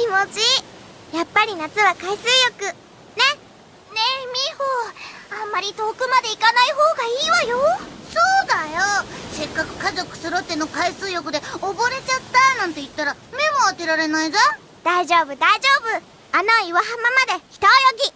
気持ち。いいやっぱり夏は海水浴。ね。ねえ美穂。あんまり遠くまで行かない方がいいわよ。そうだよ。せっかく家族揃っての海水浴で溺れちゃったなんて言ったら目も当てられないぞ。大丈夫大丈夫。あの岩浜まで一泳ぎ。